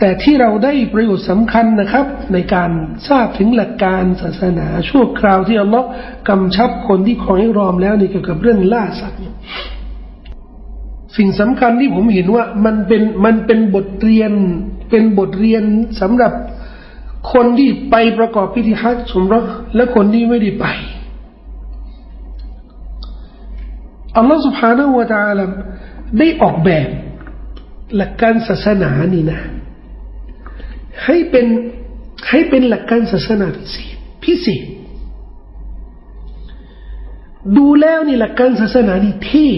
แต่ที่เราได้ประโยชน์สำคัญนะครับ ในการทราบถึงหลักการศาสนาชั่วคราวที่อัลลอฮ์กำชับคนที่คอยรอมแล้วในเกี่ยวกับเรื่องล่าสัตว์สิ่งสำคัญที่ผมเห็นว่ามันเป็นมันเป็นบทเรียนเป็นบทเรียนสำหรับคนที่ไปประกอบพิธีฮัจญ์สมรสและคนที่ไม่ได้ไปอัลลอฮฺ سبحانه และ تعالى ได้ออกแบบหลักการศาสนานี่นะ ให้เป็นให้เป็นหลักการศาสนาพิเศษพิเศษดูแล้วนี่หลักการศาสนานี่เท่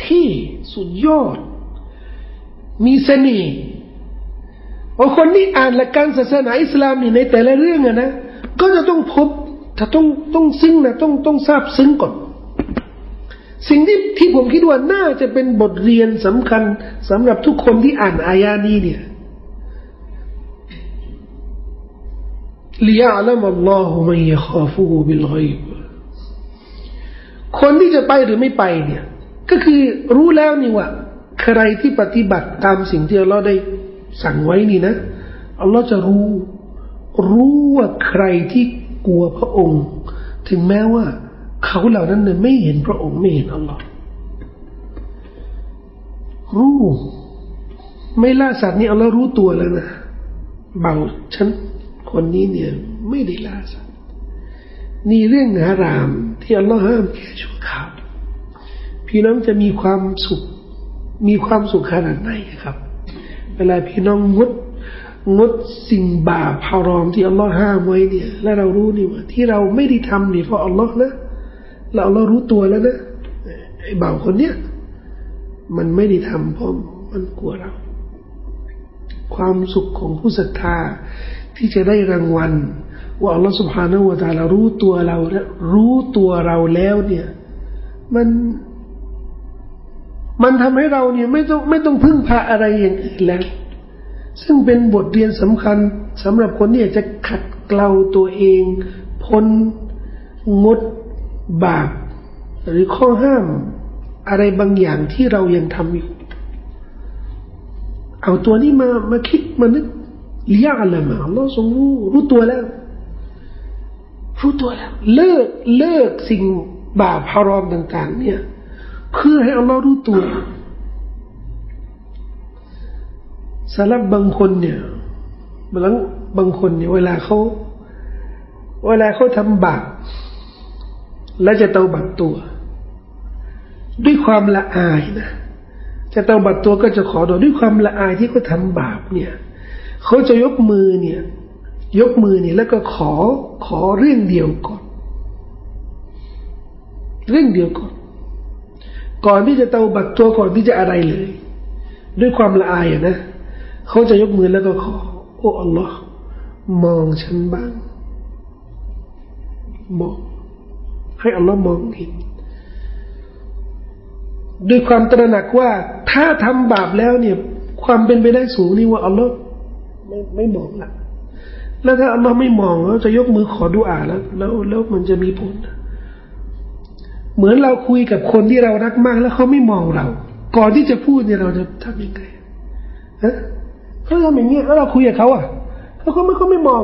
เท่สุดยอด มีเสน่ห์ว่าคนที่อ่านหลักการศาสนาอิสลามนี่ในแต่ละเรื่องอะนะก็จะต้องพบถ้าต้องต้องซึ้งนะต้องต้องทราบซึ้งก่อน สิ่งที่ที่ผมคิดว่าน่าจะเป็นบทเรียนสำคัญสำหรับทุกคนที่อ่านอายานี้เนี่ย ลียะลัมอัลลอฮุมัยคาฟูบิลไกบคนที่จะไปหรือไม่ไปเนี่ย ก็คือรู้แล้วนี่ว่า ใครที่ปฏิบัติตามสิ่งที่อัลลอฮ์ได้สั่งไว้นี่นะอัลลอฮ์จะรู้ รู้ว่าใครที่กลัวพระองค์ ถึงแม้ว่า เขาเหล่านั้นเนี่ยไม่เห็นพระองค์ไม่เห็นอัลลอฮ์รู้ ไม่ล่าสัตว์นี่อัลลอฮ์รู้ตัวแล้วนะเบาฉัน คนนี้เนี่ยไม่ได้ล่าสัตว์นี่เรื่องหารามที่อัลลอฮ์ห้ามแค่ชั่วคราวพี่น้องจะมีความสุข มีความสุขขนาดไหนครับ เวลาพี่น้องงดงดสิ่งบาปฮารอมที่อัลลอฮ์ห้ามไว้เนี่ย และเรารู้นี่ว่าที่เราไม่ได้ทำนี่เพราะอัลลอฮ์นะเราเรารู้ตัวแล้วนะไอ้บ่าวคนเนี้ยมันไม่ได้ทำเพราะมันกลัวเรา ความสุขของผู้ศรัทธาที่จะได้รางวัล ว่าอัลลอฮฺสุบฮานาอูตาเรารู้ตัวเราแล้วรู้ตัวเราแล้วเนี่ย มัน มันทำให้เราเนี่ยไม่ต้องไม่ต้องพึ่งพาอะไรอย่างอื่นแล้ว ซึ่งเป็นบทเรียนสำคัญสำหรับคนที่อยากจะขัดเกลาตัวเองพ้นงดบาปหรือข้อห้ามอะไรบางอย่างที่เรายังทำอยู่ เอาตัวนี้มามาคิดมานึก เลี้ยอะไรมาอัลลอฮ์ทรงรู้รู้ตัวแล้วรู้ตัวแล้วเลิกเลิกสิ่งบาปฮารอมต่าง ๆ เนี่ย เพื่อให้อัลลอฮ์รู้ตัวสำหรับบางคนเนี่ยบางบางคนเนี่ยเวลาเขาเวลาเขาทำบาปและจะเตาบัดตัว ด้วยความละอายนะจะเตาบัดตัวก็จะขอโดอด้วยความละอายที่เขาทาบาปเนี่ย เขาจะยกมือเนี่ย ยกมือเนี่ยแล้วก็ขอขอเรื่องเดียวก่อน เรื่องเดียวก่อน ก่อนที่จะเตาบัดตัวก่อนที่จะอะไรเลย ด้วยความละอายนะเขาจะยกมือแล้วก็ขอ โอ้อัลลอฮ์มองฉันบ้างมองให้อัลลอฮ์มองเห็นด้วยความตระหนักว่าถ้าทำบาปแล้วเนี่ย ความเป็นไปได้สูงนี่ว่าอัลลอฮ์ ไม่ไม่มองละแล้วถ้าอัลลอฮ์ไม่มองเราจะยกมือขอดุอาแล้ว แล้วแล้วมันจะมีผล เหมือนเราคุยกับคนที่เรารักมาก แล้วเขาไม่มองเรา ก่อนที่จะพูดเนี่ยเราจะทำยังไงฮะเขาทำอย่างเงี้ยแล้วเราคุยกับเขาอะเขาเขาไม่เขาไม่มอง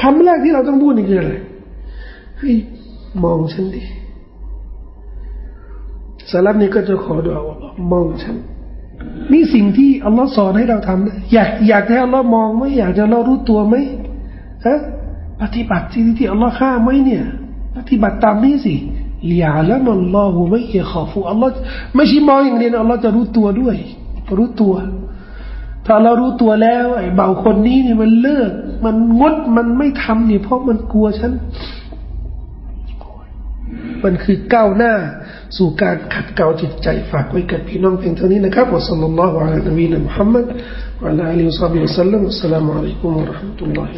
คำแรกที่เราต้องพูดนี่คืออะไรให้มองฉันดิสารับนี้ก็จะขอดูอามองฉัน นี่สิ่งที่อัลลอฮ์สอนให้เราทำนะอยากอยากให้อัลลอฮ์มองไหมอยากจะเรารู้ตัวไหมฮะปฏิบัติที่ที่อัลลอฮ์ข้าไหมเนี่ย ปฏิบัติตามนี้สิลียาละมัลลอฮุไม่เอขอฟูอัลลอฮ์ไม่ใช่มองอย่างเดียวอัลลอฮ์จะรู้ตัวด้วย รู้ตัว ถ้าเรารู้ตัวแล้ว ไอ้เบาคนนี้เนี่ยมันเลิก มันงดมันไม่ทำเนี่ยเพราะมันกลัวฉัน มันคือก้าวหน้าสู่การขัดเกลาจิตใจฝากไว้กับพี่น้องเพียงเท่านี้นะครับวะสัลลัลลอฮุอะลัยฮิวะซัลลัมวะอะลาอิลิวะซัลลัมอัสสลามุอะลัยกุมวะราะห์มะตุลลอฮิ